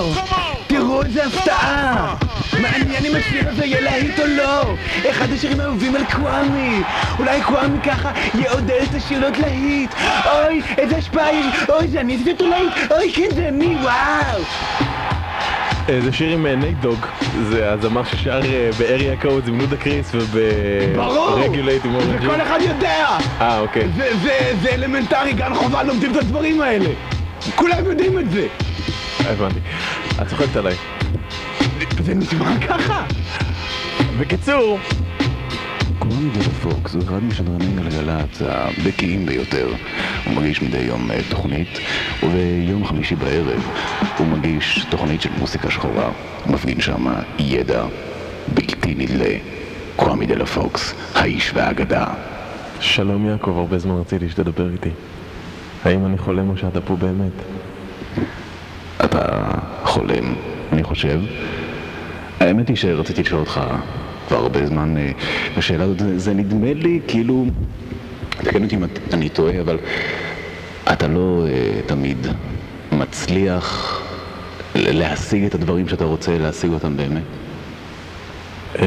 וואו! תראו איזה הפתעה! מעניין אם השיר הזה יהיה להיט או לא! אחד השירים האהובים על קוואמי! אולי קוואמי ככה יעודד את השיר להיות להיט! אוי, איזה השפעה יש! אוי, זה אני עשיתי אותו להיט! אוי, כן, זה אני, וואו! אה, זה שיר עם נייט דוג, זה הזמר ששר אה, באריה קוד עם לודה קריס ברור! וברגולייט עם אורנג'י. וכל אחד יודע! אה, אוקיי. זה אלמנטרי, גן חובה לומדים את הדברים האלה! כולם יודעים את זה! הבנתי. את צוחקת עליי. זה נשמע ככה! בקיצור, קוראים לי פוקס, הוא אחד משדרני גלגלצ הבקיאים ביותר. הוא מגיש מדי יום אה, תוכנית, וביום חמישי בערב הוא מגיש תוכנית של מוסיקה שחורה. הוא מפגין שם ידע בלתי נדלה. קוואמי דה לה פוקס, האיש והאגדה. שלום יעקב, הרבה זמן רציתי שתדבר איתי. האם אני חולם או שאתה פה באמת? אתה חולם, אני חושב. האמת היא שרציתי לשאול אותך כבר הרבה זמן, אה, השאלה הזאת, זה, זה נדמה לי כאילו, תקן אותי אם אני טועה, אבל אתה לא uh, תמיד מצליח להשיג את הדברים שאתה רוצה להשיג אותם באמת. אמ,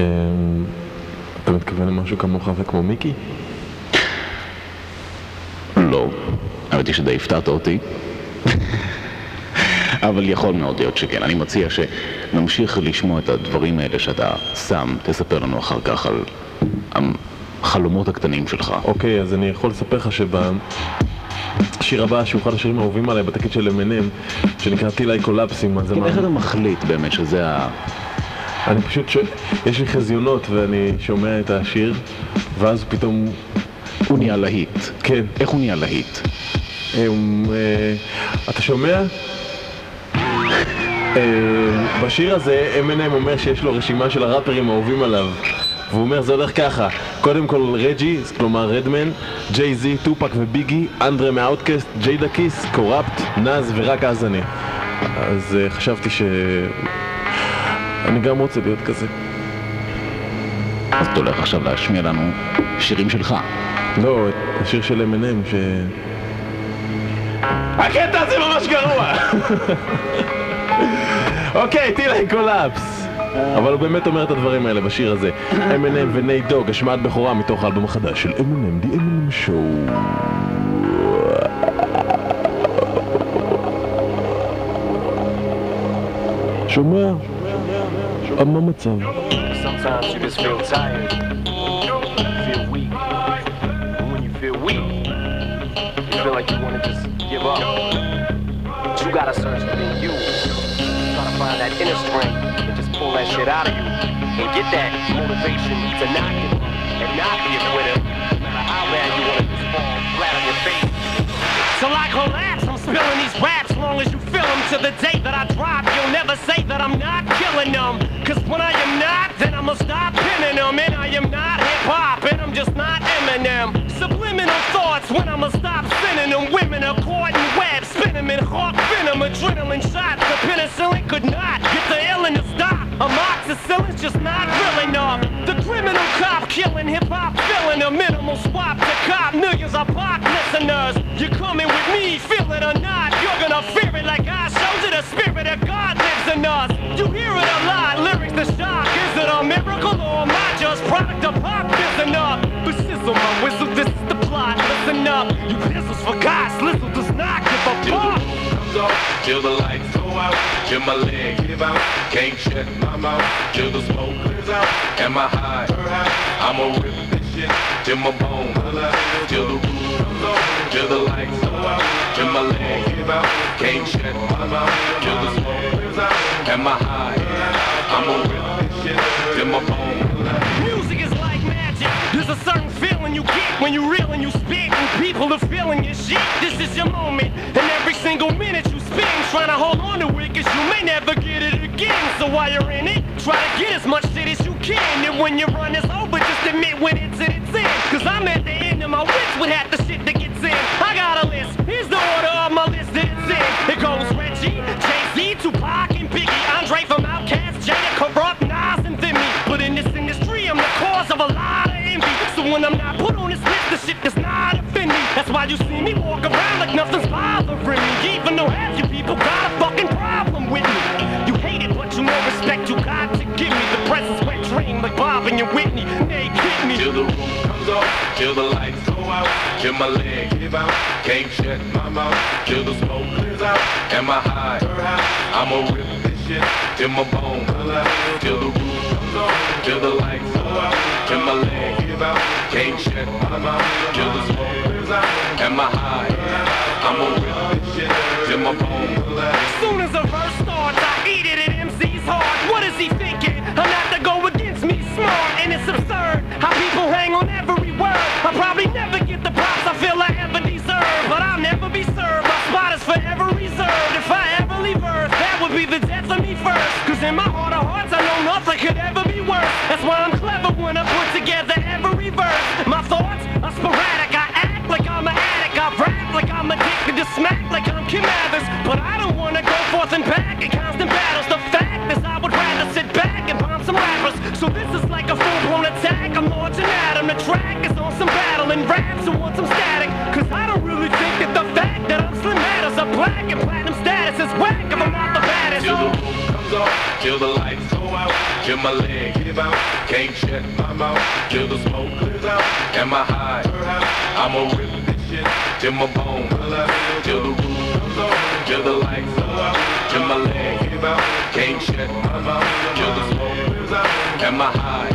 אתה מתכוון למשהו כמוך וכמו מיקי? לא, האמת היא שדי הפתעת אותי. אבל יכול מאוד להיות שכן. אני מציע שנמשיך לשמוע את הדברים האלה שאתה שם, תספר לנו אחר כך על החלומות הקטנים שלך. אוקיי, אז אני יכול לספר לך שבשיר הבא, שהוא אחד השירים האהובים עליי בתקליט של M&M, שנקרא טילי קולאפסים, אז כן, איך אתה מחליט באמת שזה ה... אני פשוט, ש... יש לי חזיונות ואני שומע את השיר, ואז פתאום, הוא נהיה להיט. כן, איך הוא נהיה להיט? אה, אה, אתה שומע? אה, בשיר הזה M&M אומר שיש לו רשימה של הראפרים האהובים עליו והוא אומר זה הולך ככה קודם כל רג'י, כלומר רדמן, ג'יי זי, טופק וביגי, אנדרה מאוטקאסט, ג'יידה קיס, קוראפט, נאז ורק אז אני אז אה, חשבתי ש... אני גם רוצה להיות כזה אז אתה הולך עכשיו להשמיע לנו שירים שלך. לא, השיר של M&M ש... הקטע הזה ממש גרוע! אוקיי, טילי קולאפס אבל הוא באמת אומר את הדברים האלה בשיר הזה M&M ונייט דוג, השמעת בכורה מתוך האלבום החדש של M&M, The M&M Show שומע? מה המצב? Sometimes you just feel tired, feel weak. And when you feel weak, you feel like you want to just give up. But you gotta search within you. Find that inner strength and just pull that shit out of you. And get that motivation to not give up and not be a quitter. No matter how bad you want to just fall flat on your face. Till I collapse, I'm spilling these raps long as you feel them. To the day that I drop, you'll never say that I'm not killing them. Cause when I am not, then I'ma stop pinning them. And I am not hip hop, and I'm just not Eminem. Subliminal thoughts when I'ma stop sending them. Women are caught in webs, spin them in hawk venom. Adrenaline shots, the penicillin could not get the illness to stop. Amoxicillin's just not really enough. The criminal cop killing hip hop, filling a minimal swap to cop millions of pop listeners. You're coming with me, feel it or not. You're gonna fear it like I showed you. The spirit of God lives in us. You hear it a lot, lyrics to shock. Is it a miracle or am I just product of pop? Is enough. But sizzle my whistle, this is. Listen up, you pistols for God. Slizzle does not give a fuck. comes off, till the lights go out, till my leg give out, can't shut my mouth, till the smoke clears out, am I high? I'ma rip this shit, till my bone, till the roof comes off, till the lights go out, till my leg give out, can't shut my mouth, till the smoke clears out, am I high? I'ma when you reel and you spit, and people are feeling your shit. This is your moment, and every single minute you spend trying to hold on to it, cause you may never get it again. So while you're in it, try to get as much shit as you can. And when your run is over, just admit when it's in its end. Cause I'm at the end of my wits with half the shit that gets in. I got a list, here's the order of my list that it's in. It goes That's why you see me walk around like nothing's bothering me. Even though half you people got a fucking problem with me. You hate it, but you know respect you got to give me. The press is wet dream like Bob and your Whitney. They kick me. Till the roof comes off, till the lights go out, till my leg give out. Can't shut my mouth, till the smoke clears out. and my high? I'ma rip this shit till my bone collapse, till the roof comes off, till the lights go out, till my leg give out. Can't shut my mouth, till the smoke Am I high? I'ma shit till my bones As soon as a verse starts, I eat it and MC's hard. What is he thinking? I'm not to go against me smart, and it's absurd how people hang on every word. I'll probably never get the props I feel I ever deserve, but I'll never be served. My spot is forever reserved. If I ever leave Earth, that would be the death of me first. Cause in my heart of hearts, I know nothing could ever be worse. That's why I'm clever when I put together But I don't wanna go forth and back in constant battles. The fact is, I would rather sit back and bomb some rappers. So this is like a full-blown attack. I'm launching at 'em. The track is on some battle and raps who want some static. Cause I don't really think that the fact that I'm slim matters. A black and platinum status is whack if I'm not the baddest. till the Oh. roof comes on, till the lights go out, till my leg give out. Can't shut my mouth till the smoke clears out. and my high? I'ma rip this shit till my bones till the on, till the lights out, till my leg give out. Can't shut my mouth till the smoke out. Am I high?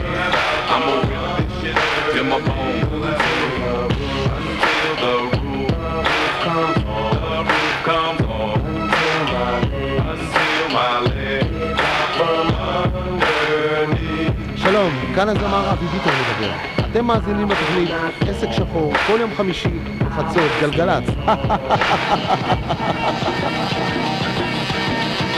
I'ma rip this shit till my bones until the roof comes on, the roof comes on. Until my leg from underneath. שלום, כאן הזמר אבי ביטון מדבר. אתם מאזינים לתוכנית עסק שחור, כל יום חמישי, חצות, גלגלצ.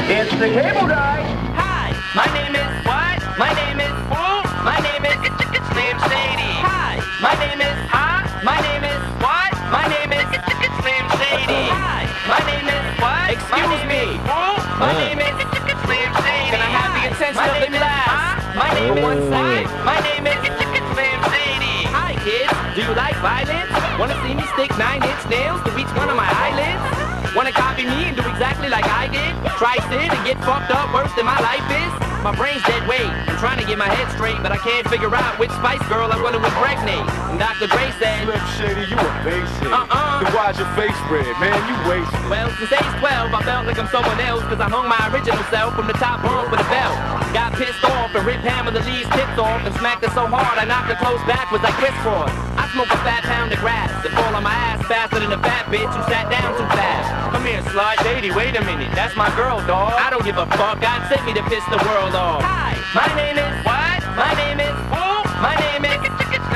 It's the cable guy. Hi, my name is what? My name is who? My name is Slim Shady. Hi, my name is huh? My name is what? My name is Slim Shady. Hi, my name is what? Excuse me. Who? My name is Slim Shady. Can I have the attention of the class? My name is one side. My name is Slim Shady. Hi kids, do you like violence? Wanna see me stick nine inch nails to each one of my eyelids? Wanna copy me and do exactly like I did? Try sit and get fucked up worse than my life is? My brain's dead weight. I'm trying to get my head straight, but I can't figure out which Spice Girl I'm gonna impregnate. And Dr. Dre said, Slim Shady, you a basic. Uh-uh. Then why's your face red, man? You wasted. Well, since age 12, I felt like I'm someone else, cause I hung my original self from the top bunk with a belt. Got pissed off and ripped Hammer the leaves tips off and smacked it so hard I knocked her clothes backwards like Chris crisscross. I smoke a fat pound of grass and fall on my ass faster than a fat bitch who sat down too fast. Come here, Sly Shady, wait a minute, that's my girl, dog. I don't give a fuck, God sent me to piss the world off. Hi, my name is what? My name is who? My name is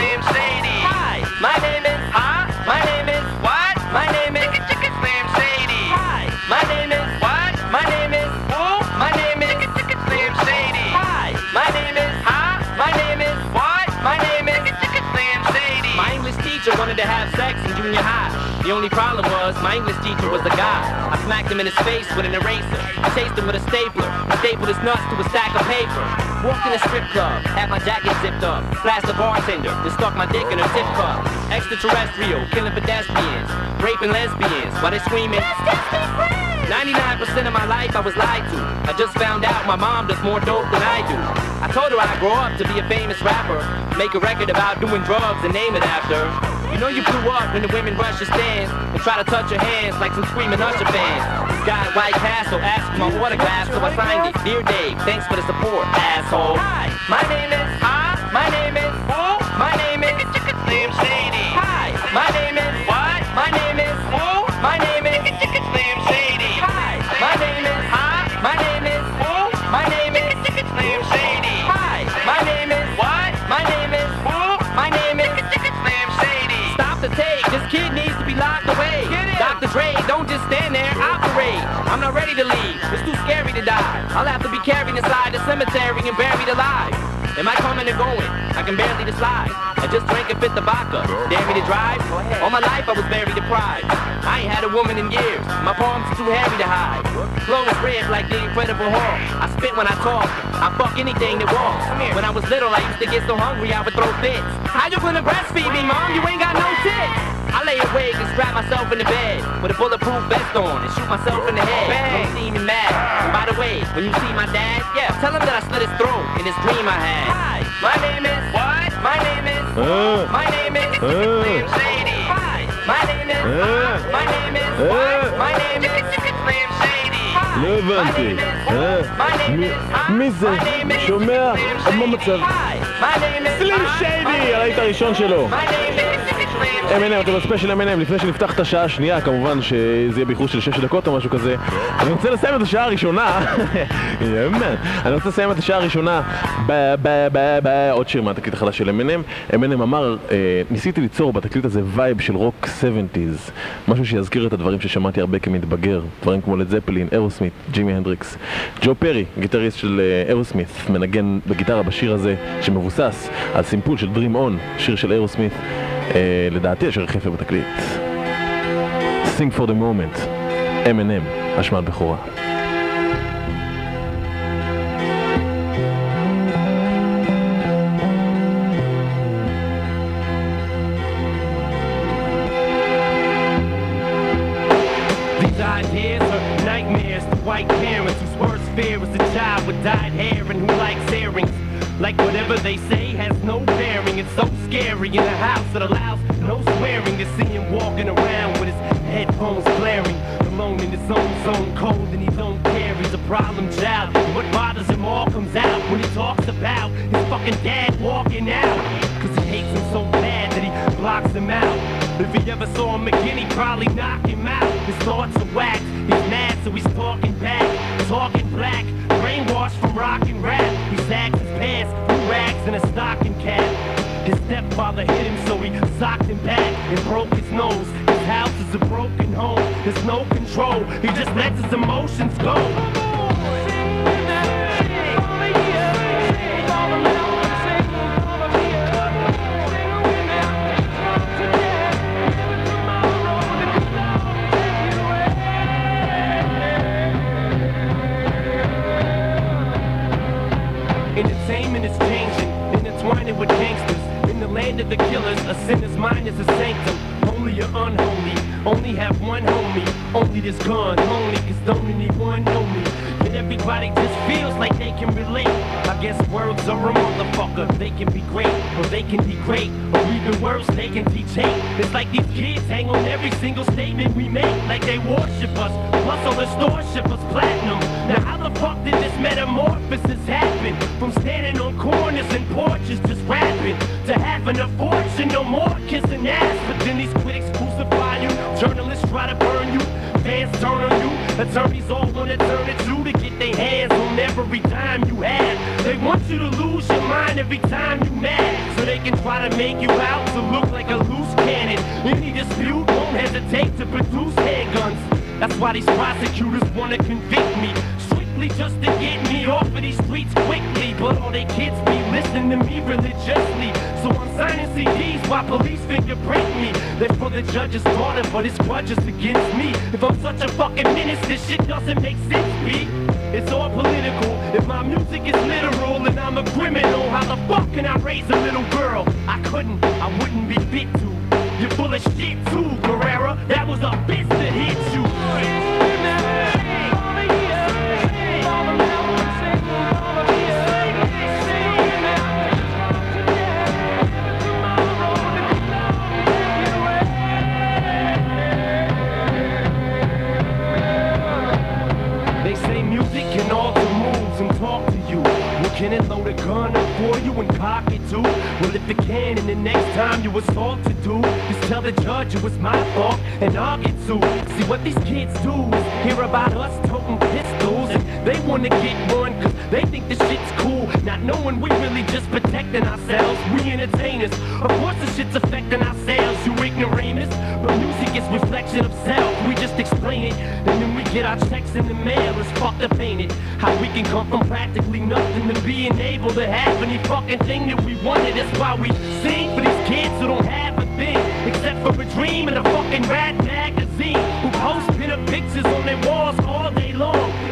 Slim Shady. The only problem was my English teacher was a guy. I smacked him in his face with an eraser. I chased him with a stapler. I stapled his nuts to a stack of paper. Walked in a strip club, had my jacket zipped up. Flashed a bartender, then stuck my dick in her tip cup. Extraterrestrial, killing pedestrians, raping lesbians while they screaming. 99% of my life I was lied to. I just found out my mom does more dope than I do. I told her I'd grow up to be a famous rapper. Make a record about doing drugs and name it after. You know you blew up when the women rush your stands and try to touch your hands like some screaming Usher fans. At White Castle asked for my autograph, so I signed it. Dear Dave, thanks for the support, asshole. Hi, my name is Huh? Ready to leave. It's too scary to die. I'll have to be carried inside the cemetery and buried alive. Am I coming or going? I can barely decide. I just drank and fit the vodka. Dare me to drive? All my life I was very deprived. I ain't had a woman in years. My palms are too hairy to hide. Clothes red like the Incredible Hulk. I spit when I talk. I fuck anything that walks. When I was little, I used to get so hungry I would throw fits. How you gonna breastfeed me, mom? You ain't got no tits. I lay awake and strap myself in the bed with a bulletproof vest on and shoot myself in the head. Don't see me mad. And by the way, when you see my dad, yeah, tell him that I slit his throat in this dream I had. Hi, my name is what? My name is אה, אה, My name is אה. Slim Shady. Hi. My name is. אה. My name is. אה. My name is Slim Shady. Hi. לא הבנתי. אה? My name מי- זה? My name is שומע? Slim מה Shady. מצב? Hi. My name is. סלים My שיידי! הראית הראשון שלו. name is M&M, אתם בספיישל M&M, לפני שנפתח את השעה השנייה, כמובן שזה יהיה באיחור של 6 דקות או משהו כזה. אני רוצה לסיים את השעה הראשונה. אני רוצה לסיים את השעה הראשונה. עוד שיר מהתקליט החדש של M&M. M&M אמר, אה, ניסיתי ליצור בתקליט הזה וייב של רוק 70's, משהו שיזכיר את הדברים ששמעתי הרבה כמתבגר, דברים כמו לד זפלין, אירוסמית, ג'ימי הנדריקס. ג'ו פרי, גיטריסט של אה, אירוסמית, מנגן בגיטרה בשיר הזה, שמבוסס על סימפול של Dream On, שיר של אירוסמית. אה, לדעתי השיר הכי יפה בתקליט. Sing for the moment, M&M, השמעת בכורה. White parents whose worst fear is a child with dyed hair and who likes earrings. Like whatever they say has no bearing. It's so scary in a house that allows no swearing to see him walking around with his headphones blaring. Alone in his own zone, cold and he don't care. He's a problem child. And what bothers him all comes out when he talks about his fucking dad walking out. Cause he hates him so bad that he blocks him out. If he ever saw him again, he'd probably knock him out. His thoughts are whacked. Stepfather hit him, so he socked him back and broke his nose. His house is a broken home. There's no control. He just lets his emotions go. The killers, a sinner's mind is a sanctum. Holy or unholy, only have one homie. Only this gun, only cause don't anyone know. Everybody just feels like they can relate. I guess words are a motherfucker. They can be great, or they can degrade, or even worse, they can teach hate. It's like these kids hang on every single statement we make, like they worship us. Plus all the store us platinum. Now how the fuck did this metamorphosis happen? From standing on corners and porches just rapping to having a fortune, no more kissing ass. But then these critics crucify you, journalists try to burn you, fans turn on you, attorneys all wanna turn it to hands on every dime you have. They want you to lose your mind every time you mad, so they can try to make you out to look like a loose cannon. Any dispute won't hesitate to produce handguns. That's why these prosecutors wanna convict me. Just to get me off of these streets quickly. But all they kids be listening to me religiously. So I'm signing CDs while police fingerprint me. They're for the judge's daughter, but it's grudges against me. If I'm such a fucking menace, this shit doesn't make sense, B. It's all political. If my music is literal and I'm a criminal, how the fuck can I raise a little girl? I couldn't, I wouldn't be fit to. You're full of shit too, Guerrera. That was a bitch a gun up for you and cock it too? Well, if it can, and the next time you assault to do just tell the judge it was my fault and I'll get sued. See what these kids do is hear about us toting pistols and they wanna get one they think this shit's cool. Not knowing we really just protecting ourselves. We entertainers. Of course the shit's affecting ourselves, you ignoramus. But music is reflection of self. We just explain it. And then we get our checks in the mail. It's fucked up, ain't it? How we can come from practically nothing to being able to have any fucking thing that we wanted. That's why we sing for these kids who don't have a thing. Except for a dream and a fucking rat magazine. Who post pin-up pictures on their walls all day long.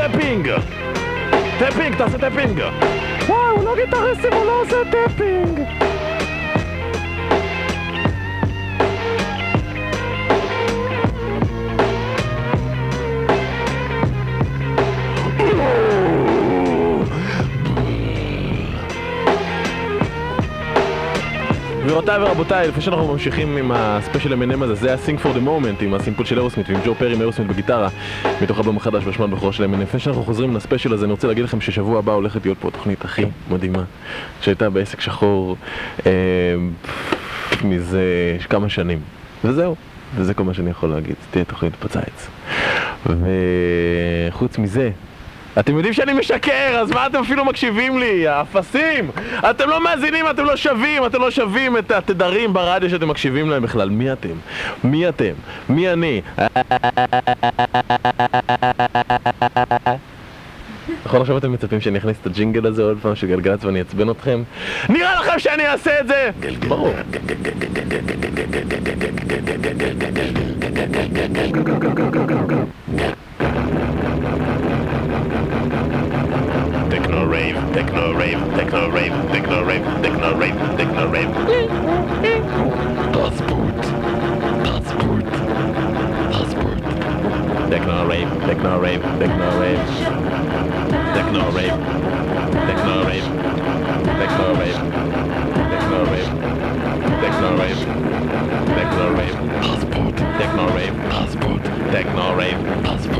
tapping. Tapping, tá se tapping. Uau, o Nogueira tá recebendo o tapping. גבירותיי ורבותיי, לפני שאנחנו ממשיכים עם הספיישל M&M הזה, זה היה Sing for the Moment עם הסימפול של אירוסמית ועם ג'ו פרי מאירוסמית בגיטרה מתוך אלבום החדש בשמן בכורה של M&M. לפני שאנחנו חוזרים לספיישל הזה, אני רוצה להגיד לכם ששבוע הבא הולכת להיות פה התוכנית הכי מדהימה שהייתה בעסק שחור אה, מזה כמה שנים. וזהו, וזה כל מה שאני יכול להגיד, תהיה תוכנית בציץ. וחוץ מזה, אתם יודעים שאני משקר, אז מה אתם אפילו מקשיבים לי, האפסים? אתם לא מאזינים, אתם לא שווים, אתם לא שווים את התדרים ברדיו שאתם מקשיבים להם בכלל. מי אתם? מי אתם? מי אני? נכון עכשיו אתם מצפים שאני אכניס את הג'ינגל הזה עוד פעם של גלגלצ ואני אעצבן אתכם? נראה לכם שאני אעשה את זה? ברור. Techno rave, techno rave, techno rave, techno rave, techno rave, techno rave. Passport, passport, passport. Techno rave, techno rave, techno rave. Techno rave, techno rave, techno rave, techno rave, techno rave, techno rave, passport, techno rave, passport, techno rave, passport.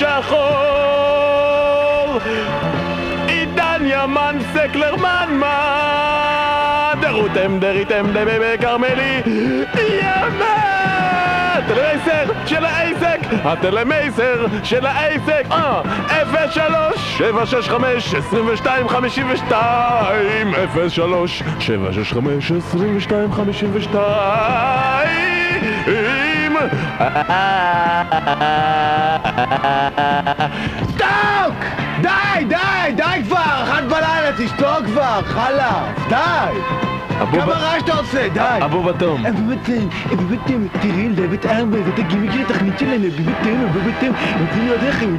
שחור! עידן ימן סקלר מנמן! דרותם דריתם דבי כרמלי ימן! טלמייסר של העסק! הטלמייסר של העסק! אה! 03 765 22 52 03 765 22 52 שתוק! די, די, די כבר! אחת בלילה, תשתוק כבר! חלאס! די! כמה רעש אתה עושה? די! אבו בתום בבטן, בבטן, תראי לבית ארבע, זאת הגימיק של התכנית שלנו, בבטן, בבטן, רוצים לראות איך הם,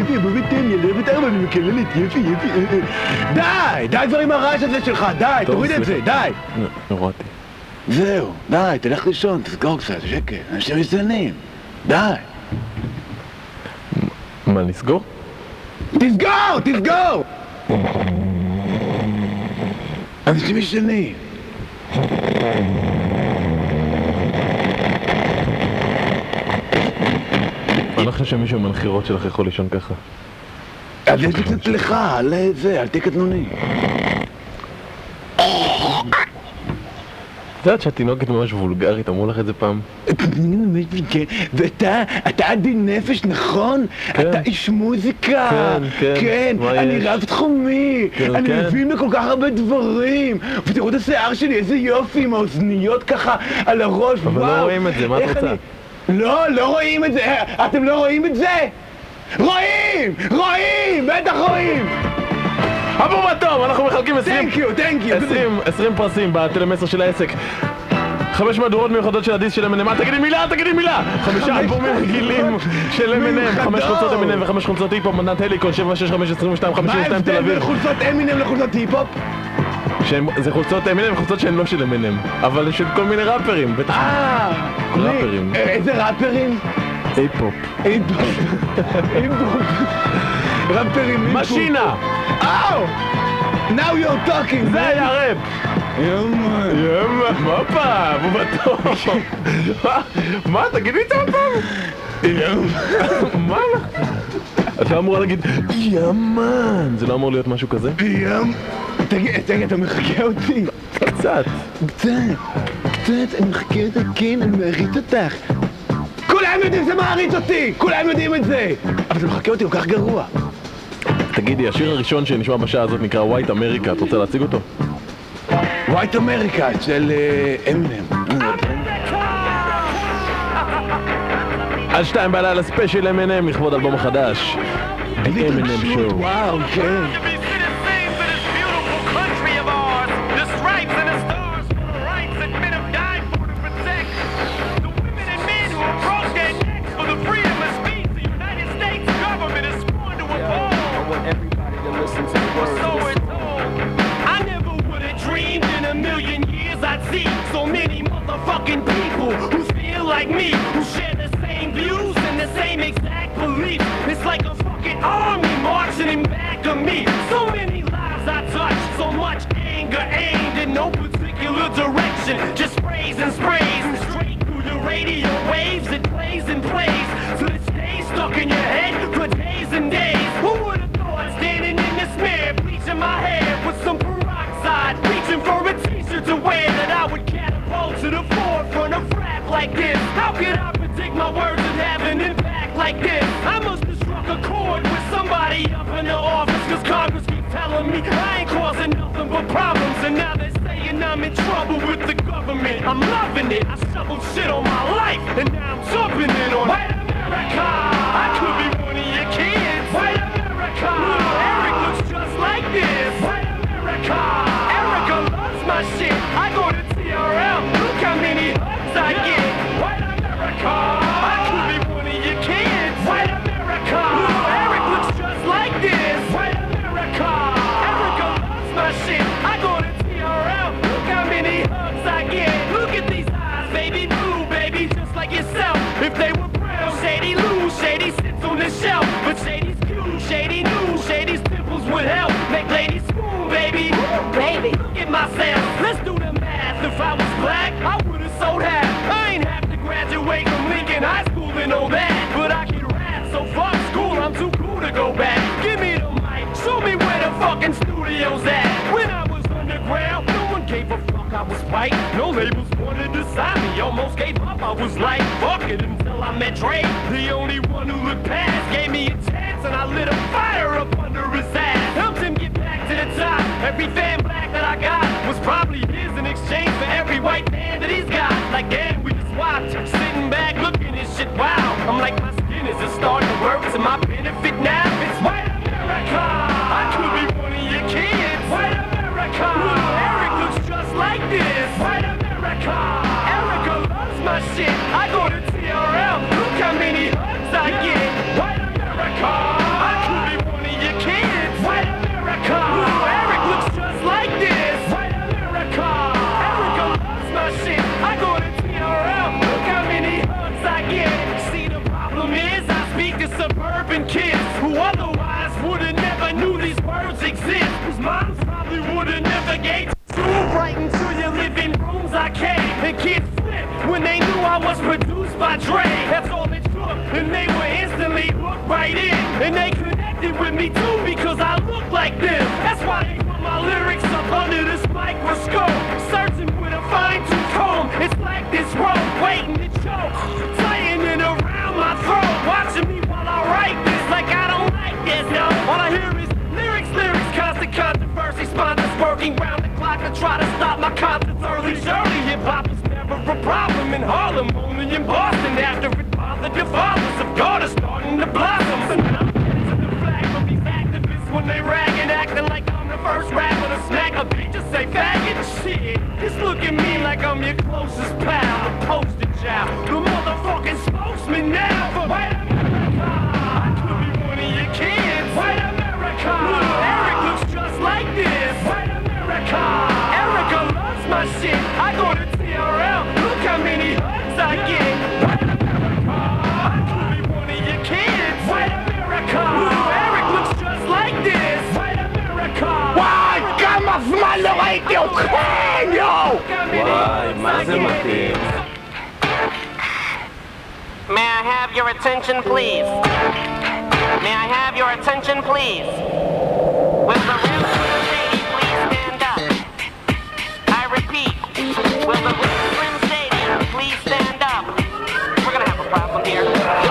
יפי, בבטן, ילדת ארבע, אני מקללת, יפי, יפי, אה, אה. די! די כבר עם הרעש הזה שלך, די! תוריד את זה. די! נו, הורדתי זהו, די, תלך לישון, תסגור קצת, שקט, אנשים מזדנים, די! מה, נסגור? תסגור! תסגור! אנשים ישנים. אני לא חושב שמישהו מהנחירות שלך יכול לישון ככה אז יש לי קצת לך, על זה, על קטנוני. את יודעת שהתינוקת ממש וולגרית, אמרו לך את זה פעם? כן, ואתה, אתה עדין נפש, נכון? אתה איש מוזיקה. כן, כן, כן, אני יש? רב תחומי. כן, אני כן. מבין בכל כך הרבה דברים. ותראו את השיער שלי, איזה יופי, עם האוזניות ככה על הראש, אבל וואו. לא רואים את זה, מה את רוצה? לא, לא רואים את זה. אה, אתם לא רואים את זה? רואים! רואים! בטח רואים! מה טוב, אנחנו מחלקים 20 תנק יו, תנק יו. 20 20 פרסים בטלמסר של העסק. חמש מהדורות מיוחדות של הדיסק של M&M, אל תגידי מילה, תגידי מילה! חמישה אלבומים רגילים של M&M. חמש חולצות M&M וחמש חולצות היפ-הופ, מתנת הליקון, 765 22 מה 52 תל ההבדל בין אביב. חולצות אמינם לחולצות היפ-הופ? שהם- זה חולצות M&M, חולצות שהן לא של M&M, אבל של כל מיני ראפרים, בטח. אה, ראפרים. אה, איזה ראפרים? היפ-הופ. היפ-הופ. היפ-הופ. ראפרים. משינה! אאו! Now you're talking. זה היה ראפ! יאמן. יאללה, מה פעם? הוא בטוח. מה? תגיד לי את זה פעם. מה? אתה אמור להגיד יאמן. זה לא אמור להיות משהו כזה? ים. תגיד, תגיד, אתה מחכה אותי? קצת. קצת, קצת, אני מחכה אותך, כן, אני מעריץ אותך. כולם יודעים שזה מעריץ אותי! כולם יודעים את זה! אבל אתה מחכה אותי כל כך גרוע. תגידי, השיר הראשון שנשמע בשעה הזאת נקרא White America, אתה רוצה להציג אותו? ווייט אמריקה של אה, אמינם. עד שתיים בלילה ספיישל M&M לכבוד אלבום החדש. The M&M Show. וואו, כן. Go back. Give me the mic, show me where the fucking studio's at. When I was underground, no one gave a fuck I was white. No labels wanted to sign me, almost gave up. I was like, fuck it until I met Dre. The only one who looked past gave me a chance, and I lit a fire up under his ass. Helped him get back to the top. Every fan black that I got was probably his in exchange for every white man that he's got. Like, damn, we just watched, sitting back looking at shit. Wow, I'm like, my skin is just starting to work to my benefit now. It's white America. I could be one of your kids. White America. Eric looks just like this. White America. Erica loves my shit. I go to TRL. Look how many hugs I get. Suburban kids who otherwise would've never knew these words exist. Whose moms probably would've never gave school right into your living rooms. I came and kids flipped when they knew I was produced by Dre. That's all it took, and they were instantly hooked right in, and they connected with me too because I look like them. That's why they put my lyrics up under this microscope. Controversy. Sponsors working round the clock to try to stop my concerts early. Surely hip hop was never a problem in Harlem, only in Boston. After it bothered your fathers, of God is starting to blossom. So now I'm the flag from these activists when they rag and acting like I'm the first rapper to smack a beat. Just say faggot shit. Just look at me like I'm your closest pal, the poster child, the motherfucking spokesman now for white America. I could be one of your kids. White America. לא ראיתי אתכם, יואו! וואי, מה זה מתאים? May I have your attention, please? May I have your attention, please? Will the real Slim Shady please stand up? I repeat, will the real Slim Shady please stand up? We're gonna have a problem here.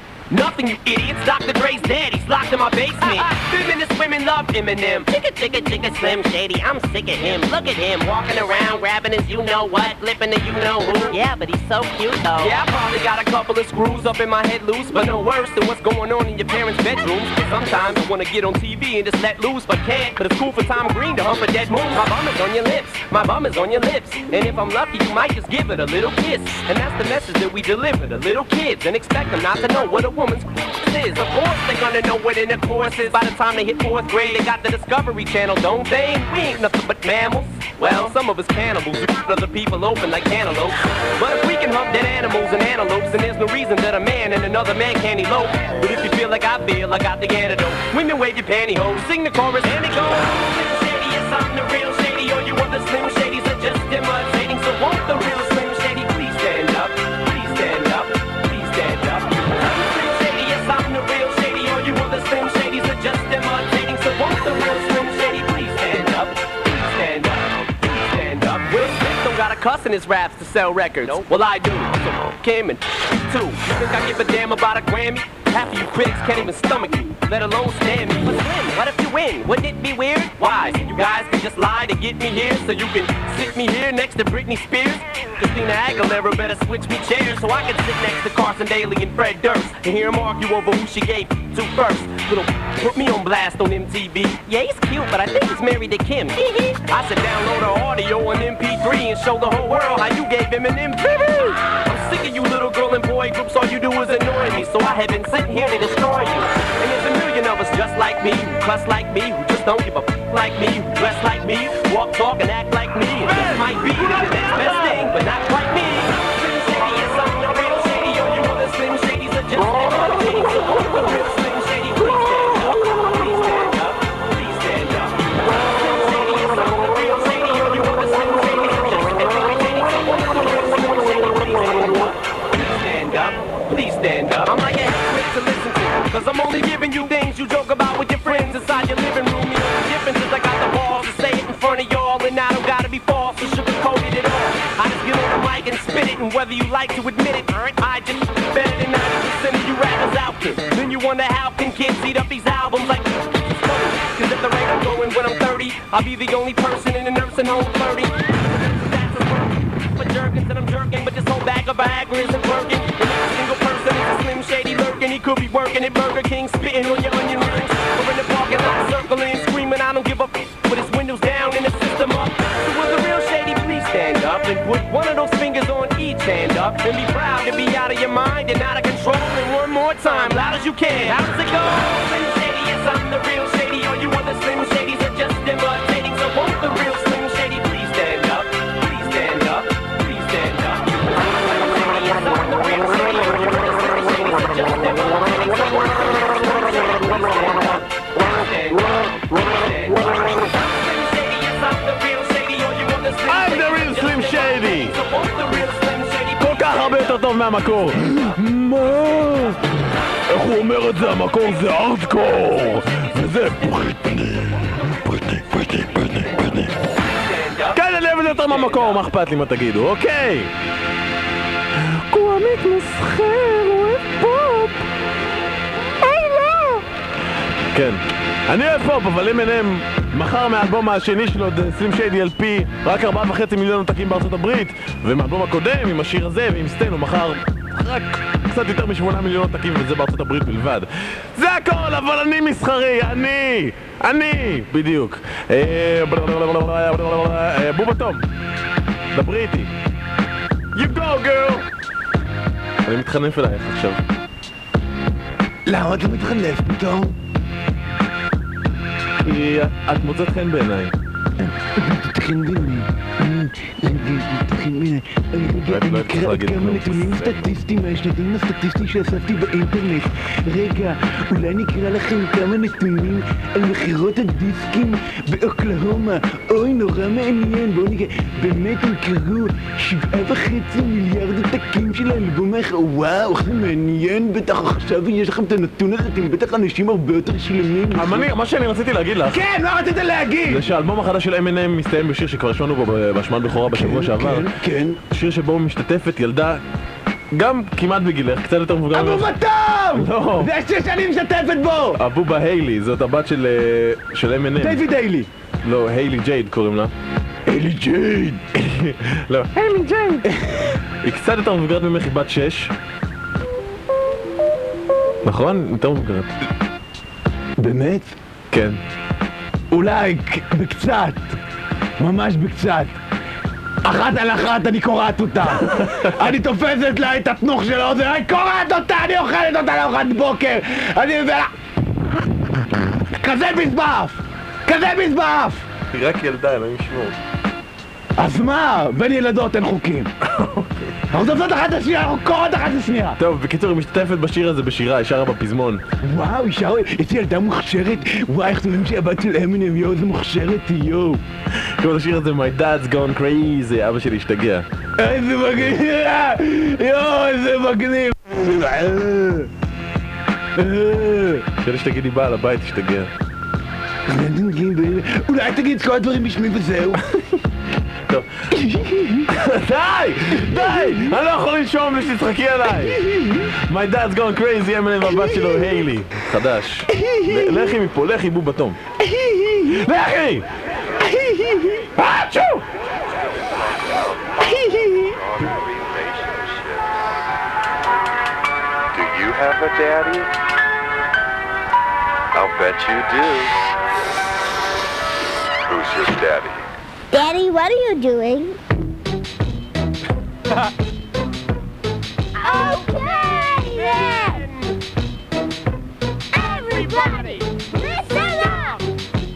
Nothing, you idiots. Dr. Dre's dead. He's locked in my basement. Feminist women love Eminem. Chicka, chicka, chicka, Slim Shady. I'm sick of him. Look at him walking around, grabbing his you know what, lipping the you know who. Yeah, but he's so cute though. Yeah, I probably got a couple of screws up in my head loose, but no worse than what's going on in your parents' bedrooms. Sometimes I wanna get on TV and just let loose, but can't. But it's cool for Tom Green to hump a dead moon. My bum is on your lips. My bum is on your lips. And if I'm lucky, you might just give it a little kiss. And that's the message that we deliver to little kids and expect them not to know what a is. Of course, they're gonna know what intercourse is. By the time they hit fourth grade, they got the Discovery Channel, don't they? We ain't nothing but mammals. Well, some of us cannibals, other people open like antelopes. But if we can hunt dead animals and antelopes, then there's no reason that a man and another man can't elope. But if you feel like I feel, I got the antidote. Women wave your pantyhose, sing the chorus, and it goes. Slim Shady, yes, I'm the real Shady. All you other Slim Shadys are just imitating. In his raps to sell records. Well, I do. So Kim and too. You think I give a damn about a Grammy? Half of you critics can't even stomach me, let alone stand me. What if win? Wouldn't it be weird? Why? You guys can just lie to get me here, so you can sit me here next to Britney Spears. Christina Aguilera better switch me chairs so I can sit next to Carson Daly and Fred Durst and hear them argue over who she gave to first. Little put me on blast on MTV. Yeah, he's cute, but I think he's married to Kim. I said download her audio on MP3 and show the whole world how you gave him an MTV. Sick of you little girl and boy groups, all you do is annoy me, so I have been sitting here to destroy you. And there's a million of us just like me, who cuss like me, who just don't give a f- like me, who dress like me, walk, talk, and act like me. And this might be the next best thing, but not you you joke about with your friends inside your living room. The only difference is I got the balls to say it in front of y'all, and I don't gotta be false or sugarcoated at all. I just get on the mic and spit it, and whether you like to admit it, I just better than 90% of you rappers out there. Then you wonder how can kids eat up these albums like. Cause at the rate I'm going when I'm 30, I'll be the only person in a nursing home flirting. That's a work for jerkins and I'm jerking, but this whole bag of Viagra isn't working. Every single person is a slim shady lurking. He could be working at Burger King, spitting on and be proud to be out of your mind and out of control. And one more time, loud as you can. How does it go? מהמקור. מה? איך הוא אומר את זה? המקור זה ארדקור! וזה בריטני, בריטני, בריטני, בריטני, בריטני. כן, אני אוהב את זה יותר מהמקור, מה אכפת לי מה תגידו, אוקיי! קוואמית מסחר, אוהב פופ. היי לא! כן. אני אוהב פופ, אבל M&M מכר מהאלבום השני שלו, Slim Shady LP, רק ארבעה וחצי מיליון עותקים בארצות הברית, ומהאלבום הקודם, עם השיר הזה ועם סטן, הוא מכר רק קצת יותר משמונה מיליון עותקים, וזה בארצות הברית בלבד. זה הכל, אבל אני מסחרי, אני! אני! בדיוק. בובה תום, דברי איתי. You go girl! אני מתחנף אלייך עכשיו. למה אתה מתחנף פתאום? כי את מוצאת חן בעיניי. תתחיל אולי- אני אקרא כמה. נתונים סטטיסטיים מהשנתונים הסטטיסטיים שאספתי באינטרנט. רגע, אולי אני אקרא לכם כמה נתונים על מכירות הדיסקים באוקלהומה. אוי, נורא מעניין. בואו נראה. באמת הם קראו שבעה וחצי מיליארד עותקים של האלבום. וואו, איך זה מעניין. בטח עכשיו יש לכם את הנתון הזה, אתם בטח אנשים הרבה יותר שלמים. אני- מה שאני רציתי להגיד לך, כן, מה רצית להגיד? זה שהאלבום החדש של M&M מסתיים בשיר שכבר השמענו בו בהשמעת בכורה בשבוע שעבר. כן, כן. שיר שבו משתתפת ילדה גם כמעט בגילך, קצת יותר מבוגר. אבובה תום! לא. זה השיר שאני משתתפת בו! אבובה היילי, זאת הבת של אה, של M&M. דיוויד היילי. לא, היילי ג'ייד קוראים לה. היילי ג'ייד! לא. היילי ג'ייד! היא קצת יותר מבוגרת ממך, היא בת שש. נכון? יותר מבוגרת. באמת? כן. אולי בקצת. ממש בקצת. אחת על אחת אני קורעת אותה. אני תופסת לה את התנוך של האוזן, אני קורעת אותה, אני אוכלת אותה לארוחת בוקר. אני. כזה בזבף! כזה בזבף! היא רק ילדה, אלוהים ישמור. אז מה? בין ילדות אין חוקים. אנחנו תופסות אחת את השנייה, אנחנו קוראות אחת את השנייה. טוב, בקיצור, היא משתתפת בשיר הזה בשירה, היא שרה בפזמון. וואו, היא שרה, איזה ילדה מוכשרת. וואי, איך אתם יודעים שהיא הבת של אמינם, יואו, איזה מוכשרת היא, יואו. קוראים לשיר הזה My Dad's Gone Crazy, אבא שלי השתגע. איזה מגניב! יואו, איזה מגניב! חשבתי שתגידי בעל הבית השתגע. אולי תגיד את כל הדברים בשמי וזהו. טוב. די! די! אני לא יכול לנשום בלי שתצחקי עליי! My dad's gone crazy, אמינם הבת שלו, היילי. חדש. לכי מפה, לכי בובה תום. לכי! אצ'ו! Do you have a daddy? I'll bet you do. Who's your daddy? Daddy, what are you doing? okay, then. Everybody, listen up.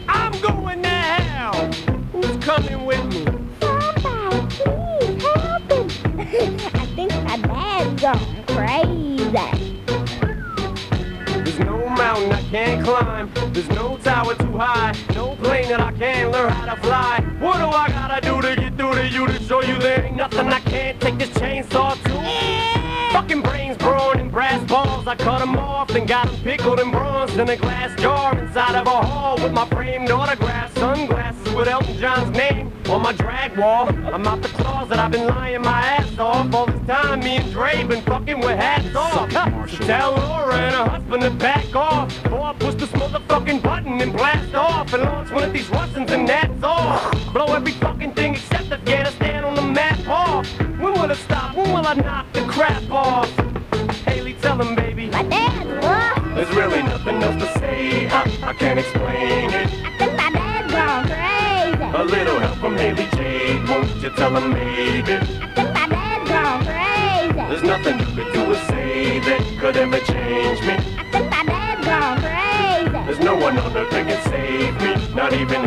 I'm going to hell. Who's coming with me? Somebody, please help him. I think my dad's gone crazy. There's no mountain I can't climb. There's no tower too high. No plane that I can't learn how to fly. What do I gotta do to get through to you to show you there ain't nothing I can't take this chainsaw to? Fucking brains brawn and brass balls. I cut 'em off and got 'em pickled and bronzed in a glass jar inside of a hall with my framed autograph sunglasses with Elton John's name on my drag wall. I'm out the closet. I've been lying my ass off all this time. Me and Dre been fucking with hats off. Tell Laura and her husband to back off. I push motherfucking button and blast off and launch one of these Russians and that's all. Blow every fucking thing except Afghanistan on the map off. When will it stop? When will I knock the crap off? Hailie, tell him, baby. My dad's what? There's really nothing else to say. I, I can't explain it. I think my dad's gone crazy. A little help from Hailie Jade. Won't you tell him, maybe? I think my dad's gone crazy. There's nothing you could do or say that could ever change me. Not even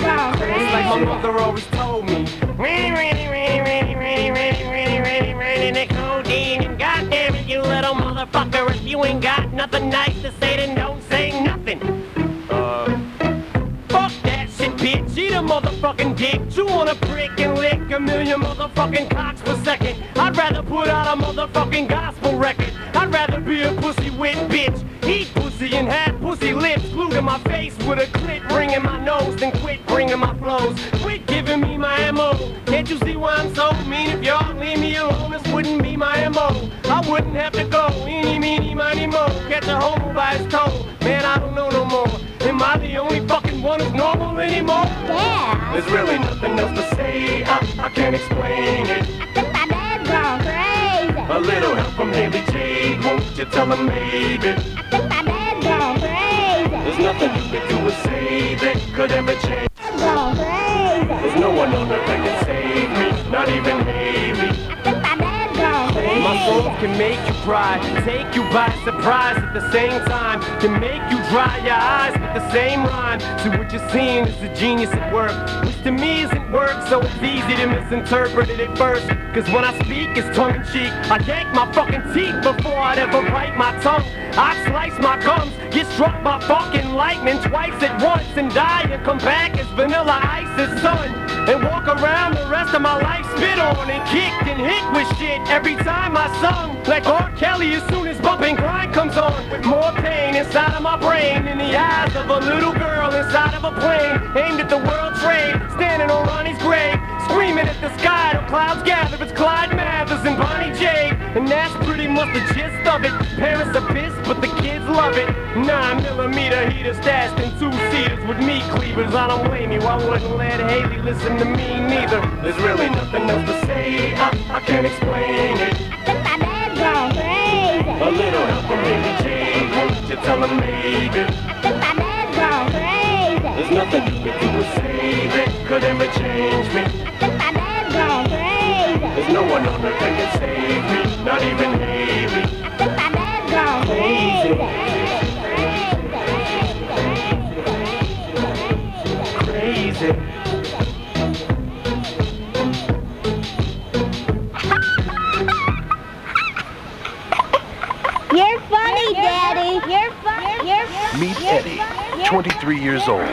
gone It's like my mother always told me. Really, really, really, really, really, really, really, really, really, the codeine. And goddamn it, you little motherfucker, if you ain't got nothing nice to say, then don't say nothing. Uh, fuck that shit, bitch. Eat a motherfucking dick. Chew on a prick and lick a million motherfucking cocks per second. I'd rather put out a motherfucking gospel with a clit ring in my nose. Then quit bringing my flows. Quit giving me my ammo. Can't you see why I'm so mean? If y'all leave me alone, this wouldn't be my MO. I wouldn't have to go. Eeny, meeny, miny, mo. Catch a homo by his toe. Man, I don't know no more. Am I the only fucking one who's normal anymore? Yeah. There's really nothing else to say. I, I can't explain it. I think my dad's gone crazy. A little help from Hailie Jade, won't you tell him maybe? There's nothing you can do or say that could ever change. There's no one on earth that can save me, not even Hailie. Can make you cry, take you by surprise at the same time, can make you dry your eyes with the same rhyme. So what you're seeing is a genius at work, which to me isn't work, so it's easy to misinterpret it at first. Cause when I speak, it's tongue in cheek. I yank my fucking teeth before I'd ever bite my tongue. I'd slice my gums, get struck by fucking lightning twice at once, and die and come back as vanilla ice's son. And walk around the rest of my life spit on and kicked and hit with shit every time I sung. Like R. Kelly as soon as bumping grind comes on. With more pain inside of my brain in the eyes of a little girl inside of a plane. Aimed at the world trade, standing on Ronnie's grave. Screaming at the sky till clouds gather. It's Clyde Mathers and Bonnie J. And that's pretty much the gist of it. Parents are pissed, but the kids love it. Nine millimeter heater stashed in two seaters with meat cleavers. I don't blame you. I wouldn't let Hailie listen to me neither. There's really nothing else to say. I, I can't explain it. I think my dad's gone crazy. A little help from Hailie J. Won't you tell him maybe? I think my dad's gone crazy. There's nothing you can do or say that could ever change me. I think my dad's gone crazy. There's no one on earth that can save me, not even Hailie. I think my dad's gone crazy. You're funny, Daddy. You're funny. You're funny. Meet Eddie, 23 years old.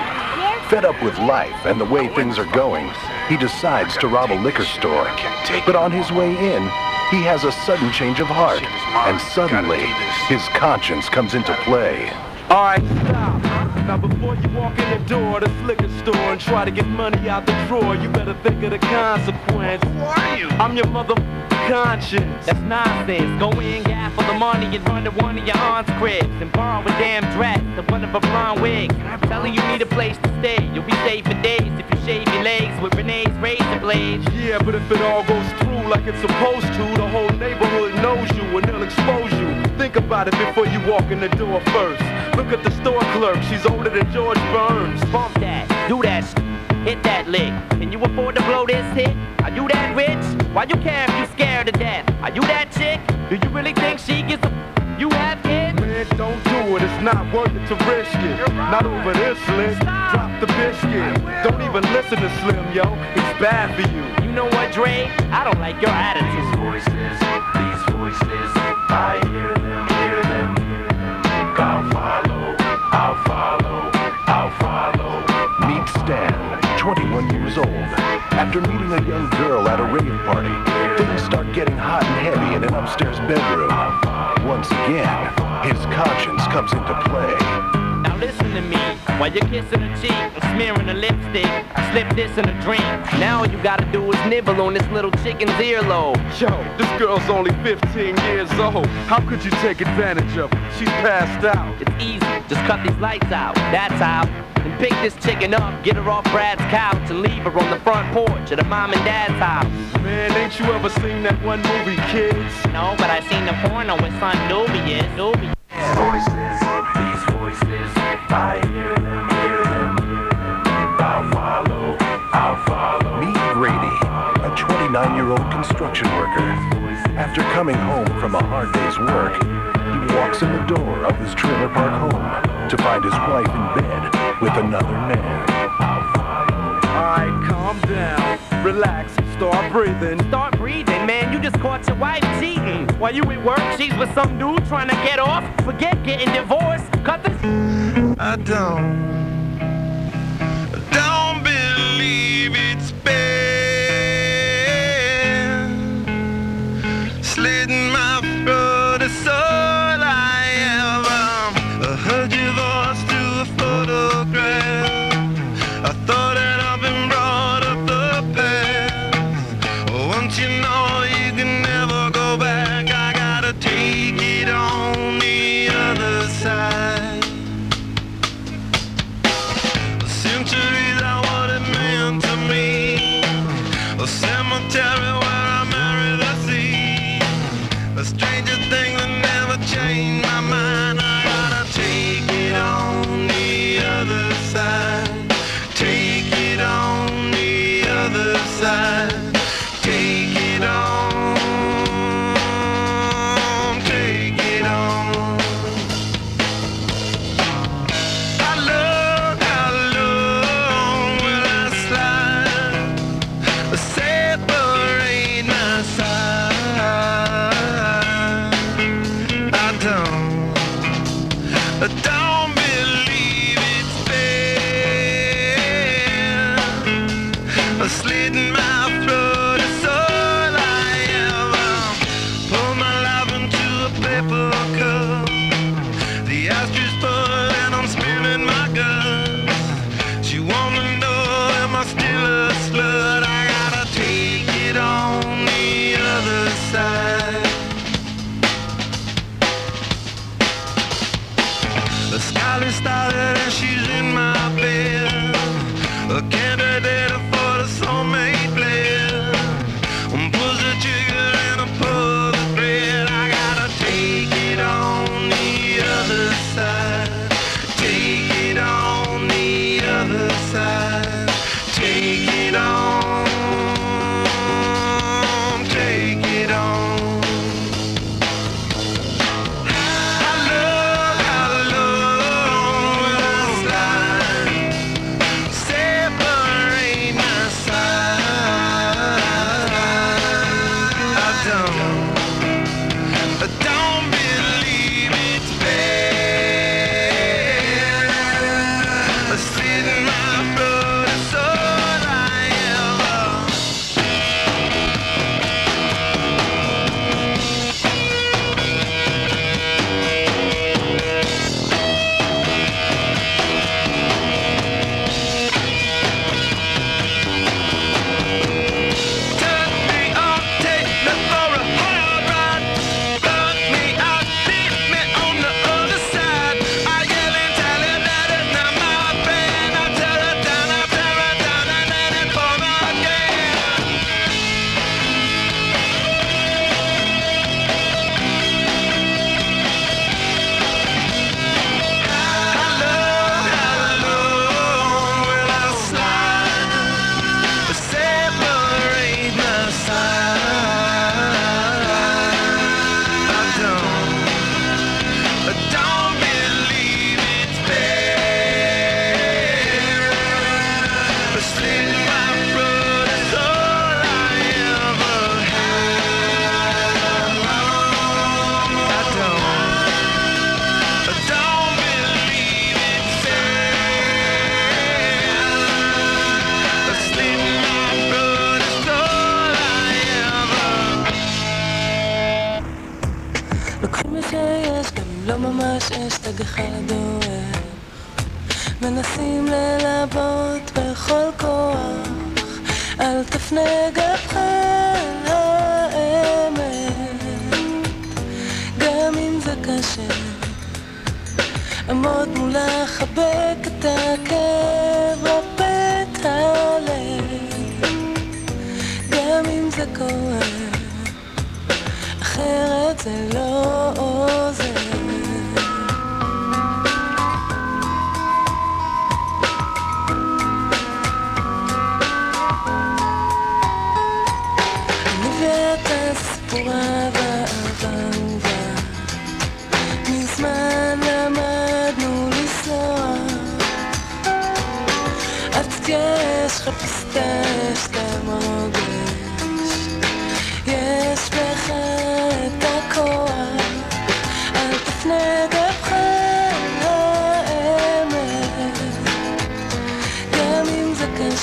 Fed up with life and the way things are going, he decides to rob a liquor store. But on his way in, he has a sudden change of heart, and suddenly, his conscience comes into play. Alright, stop. Now before you walk in the door of this liquor store and try to get money out the drawer, you better think of the consequence. Who are you? I'm your mother conscience. That's nonsense. Go in, gaff for the money and run to one of your aunt's cribs and borrow a damn dress to one of her blonde wigs. Telling you need a place to stay. You'll be safe for days if you shave your legs with Renee's razor blades. Yeah, but if it all goes through like it's supposed to, the whole neighborhood knows you and they'll expose you. Think about it before you walk in the door first. Look at the store clerk, she's older than George Burns. Bump that, do that, hit that lick. Can you afford to blow this hit? Are you that rich? Why you care if you scared to death? Are you that chick? Do you really think she gets a you have kids? Man, don't do it, it's not worth it to risk it. Not over this list. Drop the biscuit. Don't even listen to Slim, yo. It's bad for you. You know what, Dre? I don't like your attitude. voices, these voices, I 21 years old. After meeting a young girl at a rave party, things start getting hot and heavy in an upstairs bedroom. Once again, his conscience comes into play. Now listen to me. While you're kissing her cheek and smearing her lipstick, slip this in a drink. Now all you gotta do is nibble on this little chicken's earlobe. Yo, this girl's only 15 years old. How could you take advantage of her? She's passed out. It's easy. Just cut these lights out. That's how. And pick this chicken up, get her off Brad's couch, and leave her on the front porch at her mom and dad's house. Man, ain't you ever seen that one movie, kids? No, but I seen the porno with son Nubius. Nubius. Voices, these voices, I hear them, hear them. I'll follow, I'll follow. Meet Grady, a 29-year-old construction worker. After coming home from a hard day's work, he walks in the door of his trailer park home to find his wife in bed with another man. Alright, calm down. Relax. Start breathing. Start breathing, man. You just caught your wife cheating. While you at work, she's with some dude trying to get off. Forget getting divorced. Cut the. I don't, change my mind.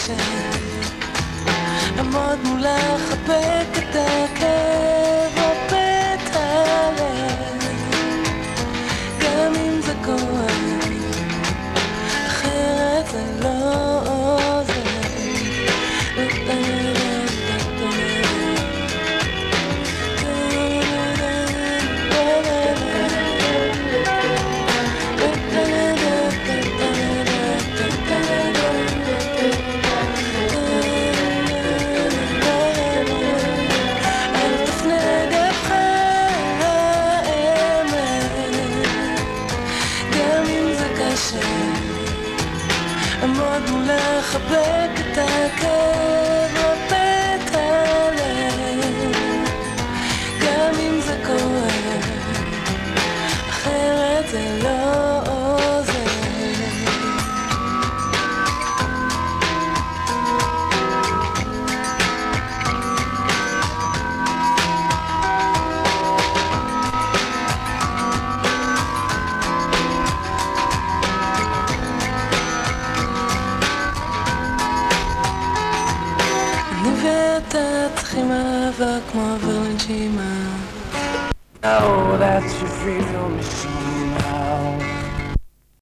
ישן, עמוד מולך הפתק